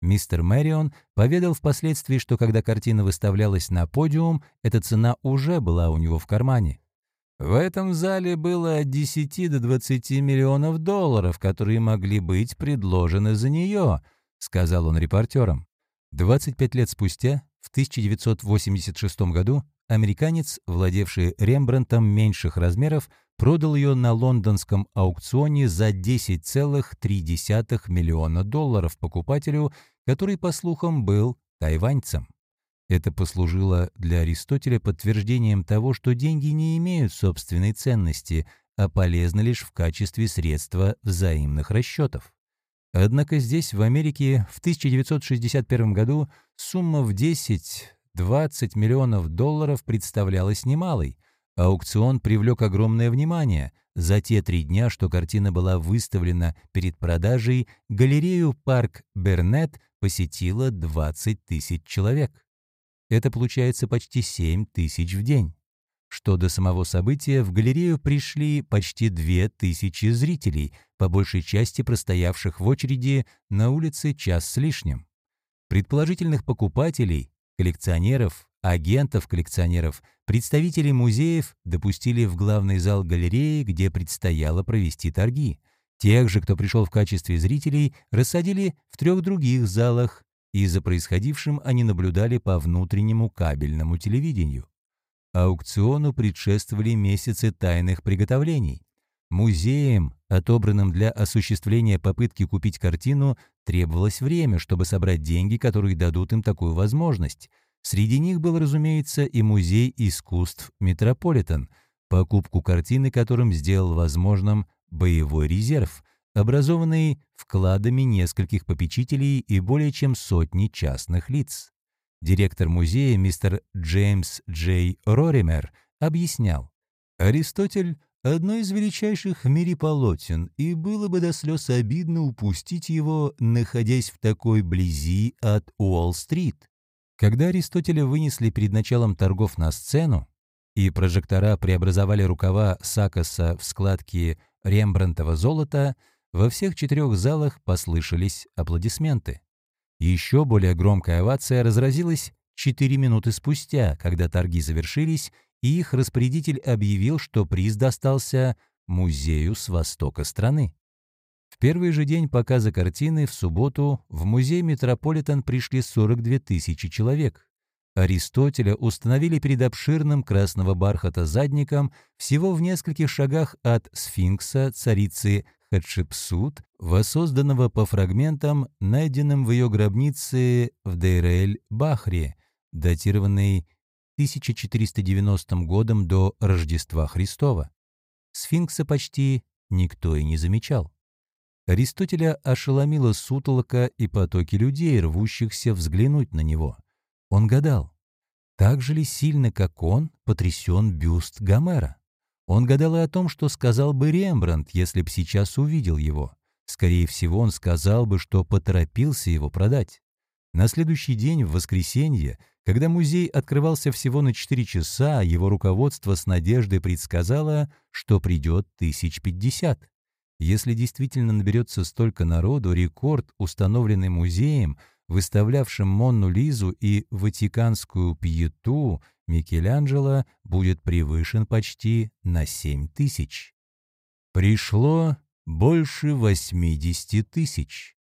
S2: Мистер Мэрион поведал впоследствии, что когда картина выставлялась на подиум, эта цена уже была у него в кармане. В этом зале было от 10 до 20 миллионов долларов, которые могли быть предложены за нее, сказал он репортерам. 25 лет спустя, в 1986 году, американец, владевший Рембрандтом меньших размеров, продал ее на лондонском аукционе за 10,3 миллиона долларов покупателю, который, по слухам, был тайваньцем. Это послужило для Аристотеля подтверждением того, что деньги не имеют собственной ценности, а полезны лишь в качестве средства взаимных расчетов. Однако здесь, в Америке, в 1961 году сумма в 10-20 миллионов долларов представлялась немалой. Аукцион привлек огромное внимание. За те три дня, что картина была выставлена перед продажей, галерею «Парк Бернет» посетило 20 тысяч человек. Это получается почти 7 тысяч в день. Что до самого события, в галерею пришли почти 2 тысячи зрителей, по большей части простоявших в очереди на улице час с лишним. Предположительных покупателей, коллекционеров, агентов коллекционеров, представителей музеев допустили в главный зал галереи, где предстояло провести торги. Тех же, кто пришел в качестве зрителей, рассадили в трех других залах и за происходившим они наблюдали по внутреннему кабельному телевидению. Аукциону предшествовали месяцы тайных приготовлений. Музеям, отобранным для осуществления попытки купить картину, требовалось время, чтобы собрать деньги, которые дадут им такую возможность. Среди них был, разумеется, и Музей искусств «Метрополитен», покупку картины которым сделал возможным боевой резерв, образованный вкладами нескольких попечителей и более чем сотни частных лиц. Директор музея мистер Джеймс Джей Роример объяснял, Аристотель — одно из величайших в мире полотен, и было бы до слез обидно упустить его, находясь в такой близи от Уолл-стрит. Когда Аристотеля вынесли перед началом торгов на сцену, и прожектора преобразовали рукава Сакоса в складки рембрандтова золота, во всех четырех залах послышались аплодисменты. Еще более громкая овация разразилась четыре минуты спустя, когда торги завершились, и их распорядитель объявил, что приз достался музею с востока страны. В первый же день показа картины в субботу в музей Метрополитен пришли 42 тысячи человек. Аристотеля установили перед обширным красного бархата задником всего в нескольких шагах от сфинкса царицы Хатшепсут, воссозданного по фрагментам, найденным в ее гробнице в Дейрель-Бахре, датированной 1490 годом до Рождества Христова. Сфинкса почти никто и не замечал. Аристотеля ошеломила сутолока и потоки людей, рвущихся взглянуть на него. Он гадал, так же ли сильно, как он, потрясен бюст Гомера? Он гадал и о том, что сказал бы Рембрандт, если б сейчас увидел его. Скорее всего, он сказал бы, что поторопился его продать. На следующий день, в воскресенье, когда музей открывался всего на 4 часа, его руководство с надеждой предсказало, что придет тысяч пятьдесят. Если действительно наберется столько народу, рекорд, установленный музеем, выставлявшим Монну Лизу и Ватиканскую Пьету Микеланджело, будет превышен почти на 7 тысяч. Пришло больше 80 тысяч.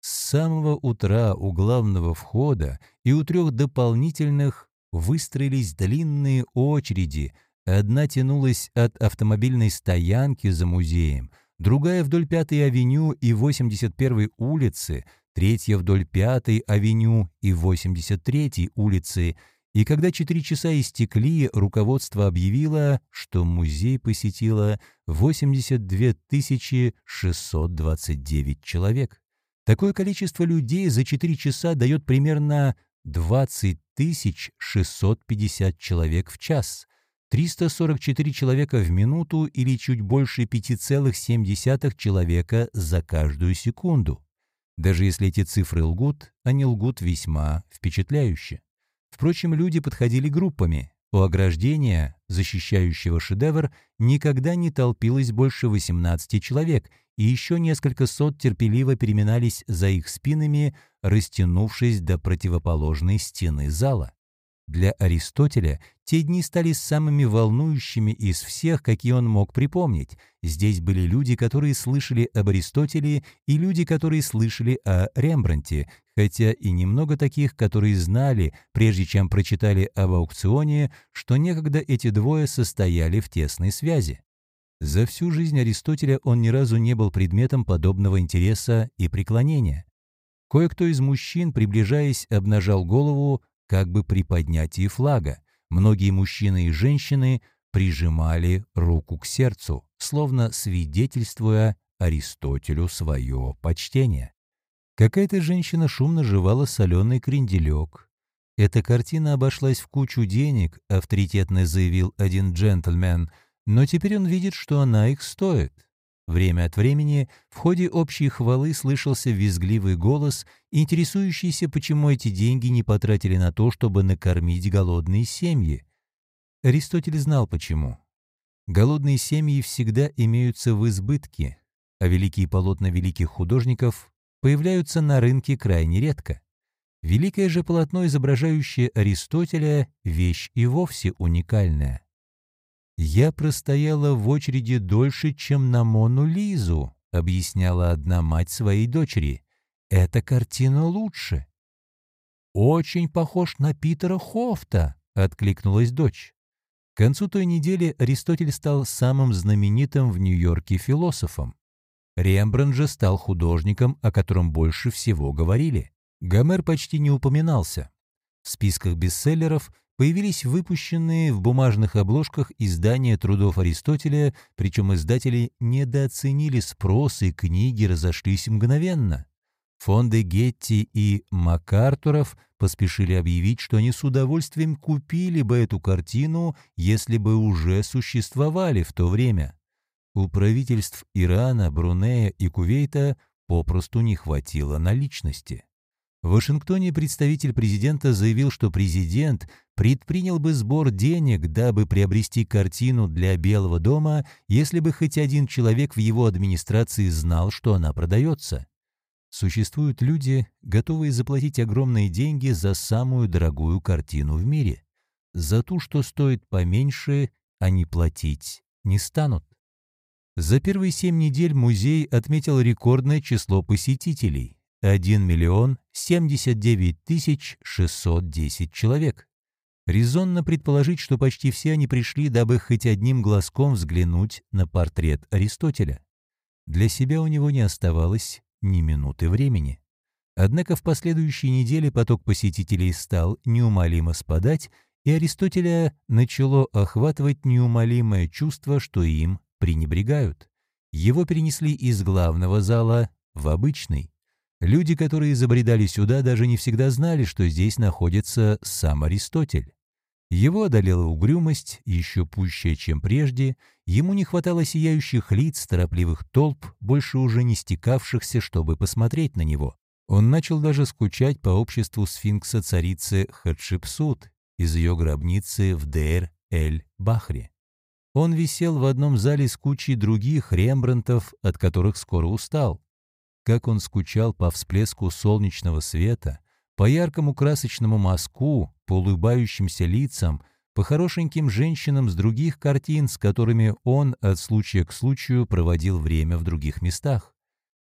S2: С самого утра у главного входа и у трех дополнительных выстроились длинные очереди. Одна тянулась от автомобильной стоянки за музеем, другая вдоль Пятой авеню и 81-й улицы, третья вдоль Пятой авеню и 83-й улицы, и когда четыре часа истекли, руководство объявило, что музей посетило 82 629 человек. Такое количество людей за четыре часа дает примерно 20 650 человек в час. 344 человека в минуту или чуть больше 5,7 человека за каждую секунду. Даже если эти цифры лгут, они лгут весьма впечатляюще. Впрочем, люди подходили группами. У ограждения, защищающего шедевр, никогда не толпилось больше 18 человек, и еще несколько сот терпеливо переминались за их спинами, растянувшись до противоположной стены зала. Для Аристотеля те дни стали самыми волнующими из всех, какие он мог припомнить. Здесь были люди, которые слышали об Аристотеле, и люди, которые слышали о Рембранте, хотя и немного таких, которые знали, прежде чем прочитали об аукционе, что некогда эти двое состояли в тесной связи. За всю жизнь Аристотеля он ни разу не был предметом подобного интереса и преклонения. Кое-кто из мужчин, приближаясь, обнажал голову, как бы при поднятии флага. Многие мужчины и женщины прижимали руку к сердцу, словно свидетельствуя Аристотелю свое почтение. Какая-то женщина шумно жевала соленый кренделек. Эта картина обошлась в кучу денег, авторитетно заявил один джентльмен, но теперь он видит, что она их стоит. Время от времени в ходе общей хвалы слышался визгливый голос, интересующийся, почему эти деньги не потратили на то, чтобы накормить голодные семьи. Аристотель знал почему. Голодные семьи всегда имеются в избытке, а великие полотна великих художников появляются на рынке крайне редко. Великое же полотно, изображающее Аристотеля, вещь и вовсе уникальная. «Я простояла в очереди дольше, чем на Мону Лизу», — объясняла одна мать своей дочери. «Эта картина лучше». «Очень похож на Питера Хофта», — откликнулась дочь. К концу той недели Аристотель стал самым знаменитым в Нью-Йорке философом. Рембрандт же стал художником, о котором больше всего говорили. Гомер почти не упоминался. В списках бестселлеров появились выпущенные в бумажных обложках издания трудов Аристотеля, причем издатели недооценили спрос, и книги разошлись мгновенно. Фонды Гетти и МакАртуров поспешили объявить, что они с удовольствием купили бы эту картину, если бы уже существовали в то время. У правительств Ирана, Брунея и Кувейта попросту не хватило наличности. В Вашингтоне представитель президента заявил, что президент предпринял бы сбор денег, дабы приобрести картину для Белого дома, если бы хоть один человек в его администрации знал, что она продается. Существуют люди, готовые заплатить огромные деньги за самую дорогую картину в мире. За ту, что стоит поменьше, они платить не станут. За первые семь недель музей отметил рекордное число посетителей 1 миллион 79 тысяч 610 человек. Резонно предположить, что почти все они пришли, дабы хоть одним глазком взглянуть на портрет Аристотеля. Для себя у него не оставалось ни минуты времени. Однако в последующие недели поток посетителей стал неумолимо спадать, и Аристотеля начало охватывать неумолимое чувство, что им пренебрегают. Его перенесли из главного зала в обычный. Люди, которые забредали сюда, даже не всегда знали, что здесь находится сам Аристотель. Его одолела угрюмость, еще пущая, чем прежде, ему не хватало сияющих лиц, торопливых толп, больше уже не стекавшихся, чтобы посмотреть на него. Он начал даже скучать по обществу сфинкса царицы Хатшепсут из ее гробницы в Дейр-эль-Бахре. Он висел в одном зале с кучей других Рембрандтов, от которых скоро устал как он скучал по всплеску солнечного света, по яркому красочному мазку, по улыбающимся лицам, по хорошеньким женщинам с других картин, с которыми он от случая к случаю проводил время в других местах.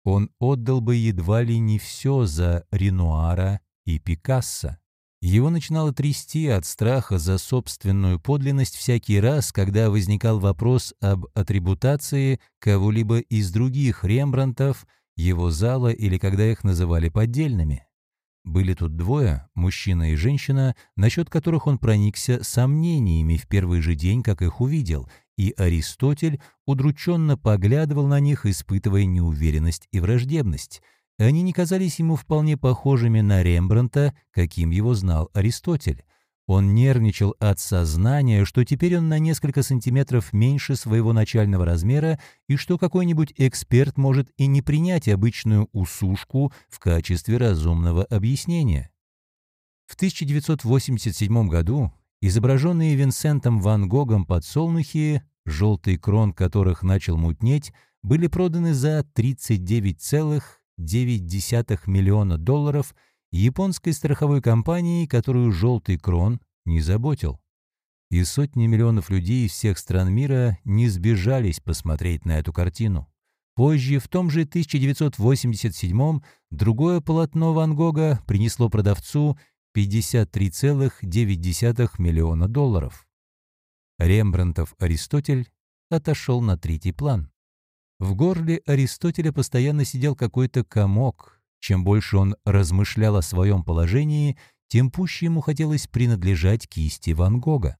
S2: Он отдал бы едва ли не все за Ренуара и Пикассо. Его начинало трясти от страха за собственную подлинность всякий раз, когда возникал вопрос об атрибутации кого-либо из других Рембрандтов его зала или когда их называли поддельными. Были тут двое, мужчина и женщина, насчет которых он проникся сомнениями в первый же день, как их увидел, и Аристотель удрученно поглядывал на них, испытывая неуверенность и враждебность. Они не казались ему вполне похожими на Рембранта, каким его знал Аристотель. Он нервничал от сознания, что теперь он на несколько сантиметров меньше своего начального размера и что какой-нибудь эксперт может и не принять обычную усушку в качестве разумного объяснения. В 1987 году изображенные Винсентом Ван Гогом подсолнухи, желтый крон которых начал мутнеть, были проданы за 39,9 миллиона долларов – японской страховой компании, которую «желтый крон» не заботил. И сотни миллионов людей из всех стран мира не сбежались посмотреть на эту картину. Позже, в том же 1987 другое полотно Ван Гога принесло продавцу 53,9 миллиона долларов. Рембрандтов Аристотель отошел на третий план. В горле Аристотеля постоянно сидел какой-то комок, чем больше он размышлял о своем положении, тем пуще ему хотелось принадлежать кисти Ван Гога.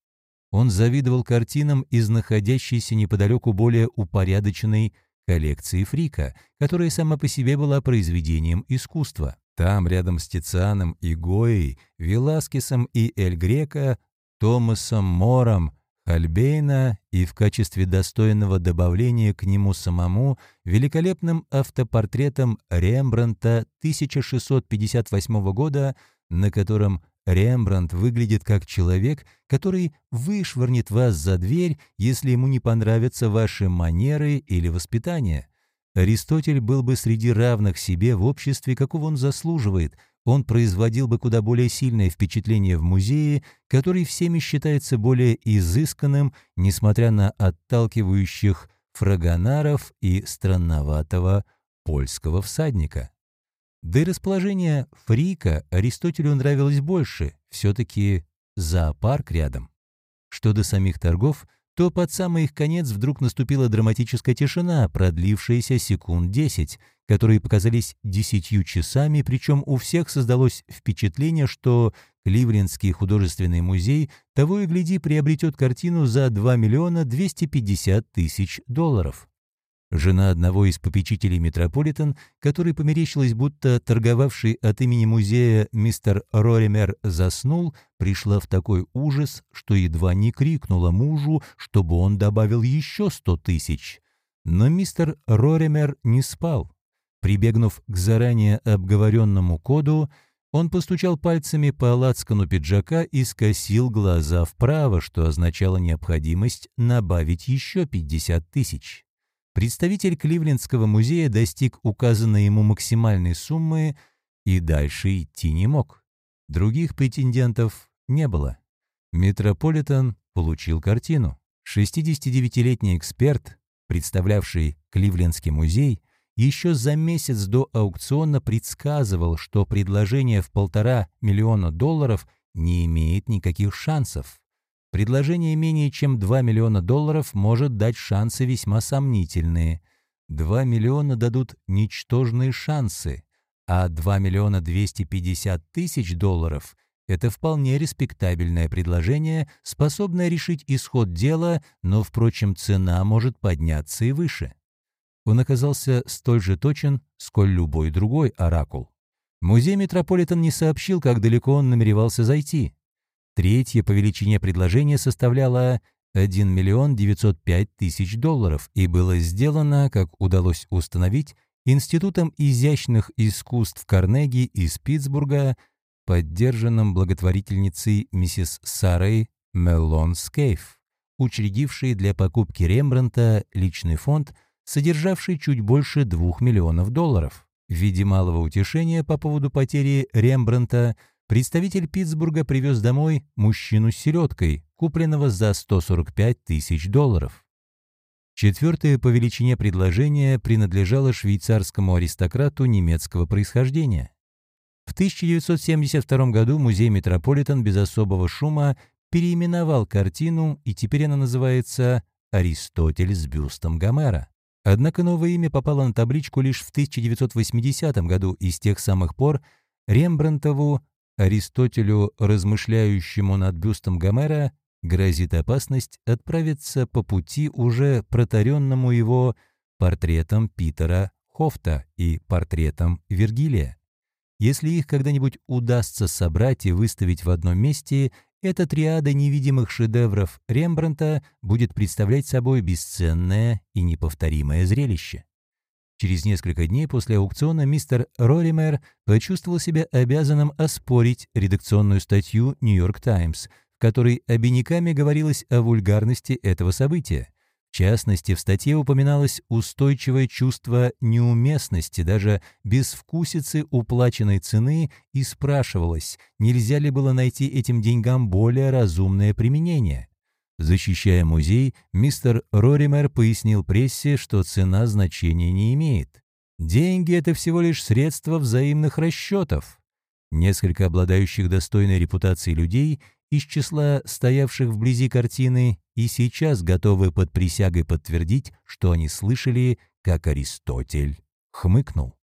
S2: Он завидовал картинам из находящейся неподалеку более упорядоченной коллекции Фрика, которая сама по себе была произведением искусства. Там, рядом с Тицианом и Гоей, Веласкесом и Эль Греко, Томасом Мором, Альбейна и в качестве достойного добавления к нему самому великолепным автопортретом Рембранта 1658 года, на котором Рембрандт выглядит как человек, который вышвырнет вас за дверь, если ему не понравятся ваши манеры или воспитание. Аристотель был бы среди равных себе в обществе, какого он заслуживает, он производил бы куда более сильное впечатление в музее, который всеми считается более изысканным, несмотря на отталкивающих фрагонаров и странноватого польского всадника. Да и расположение Фрика Аристотелю нравилось больше, все-таки зоопарк рядом. Что до самих торгов – то под самый их конец вдруг наступила драматическая тишина, продлившаяся секунд десять, которые показались десятью часами, причем у всех создалось впечатление, что Кливлендский художественный музей того и гляди приобретет картину за 2 миллиона 250 тысяч долларов. Жена одного из попечителей Метрополитен, который померещилась, будто торговавший от имени музея мистер Роример заснул, пришла в такой ужас, что едва не крикнула мужу, чтобы он добавил еще сто тысяч. Но мистер Роример не спал. Прибегнув к заранее обговоренному коду, он постучал пальцами по лацкану пиджака и скосил глаза вправо, что означало необходимость набавить еще 50 тысяч. Представитель Кливлендского музея достиг указанной ему максимальной суммы и дальше идти не мог. Других претендентов не было. Метрополитен получил картину. 69-летний эксперт, представлявший Кливлендский музей, еще за месяц до аукциона предсказывал, что предложение в полтора миллиона долларов не имеет никаких шансов. Предложение менее чем 2 миллиона долларов может дать шансы весьма сомнительные. 2 миллиона дадут ничтожные шансы, а 2 миллиона 250 тысяч долларов – это вполне респектабельное предложение, способное решить исход дела, но, впрочем, цена может подняться и выше. Он оказался столь же точен, сколь любой другой оракул. Музей Метрополитен не сообщил, как далеко он намеревался зайти. Третье по величине предложение составляло 1 миллион 905 тысяч долларов и было сделано, как удалось установить, Институтом изящных искусств Карнеги из Питтсбурга, поддержанным благотворительницей миссис Сарой Меллон Скейф, учредившей для покупки Рембранта личный фонд, содержавший чуть больше 2 миллионов долларов. В виде малого утешения по поводу потери Рембранта – Представитель Питтсбурга привез домой мужчину с селедкой, купленного за 145 тысяч долларов. Четвертое по величине предложение принадлежало швейцарскому аристократу немецкого происхождения. В 1972 году музей Метрополитен без особого шума переименовал картину, и теперь она называется «Аристотель с бюстом Гомера». Однако новое имя попало на табличку лишь в 1980 году, и с тех самых пор Рембрандтову Аристотелю, размышляющему над бюстом Гомера, грозит опасность отправиться по пути уже протаренному его портретом Питера Хофта и портретом Вергилия. Если их когда-нибудь удастся собрать и выставить в одном месте, эта триада невидимых шедевров Рембранта будет представлять собой бесценное и неповторимое зрелище. Через несколько дней после аукциона мистер Роример почувствовал себя обязанным оспорить редакционную статью «Нью-Йорк Таймс», в которой обиняками говорилось о вульгарности этого события. В частности, в статье упоминалось устойчивое чувство неуместности, даже безвкусицы уплаченной цены, и спрашивалось, нельзя ли было найти этим деньгам более разумное применение. Защищая музей, мистер Роример пояснил прессе, что цена значения не имеет. Деньги — это всего лишь средство взаимных расчетов. Несколько обладающих достойной репутацией людей из числа стоявших вблизи картины и сейчас готовы под присягой подтвердить, что они слышали, как Аристотель хмыкнул.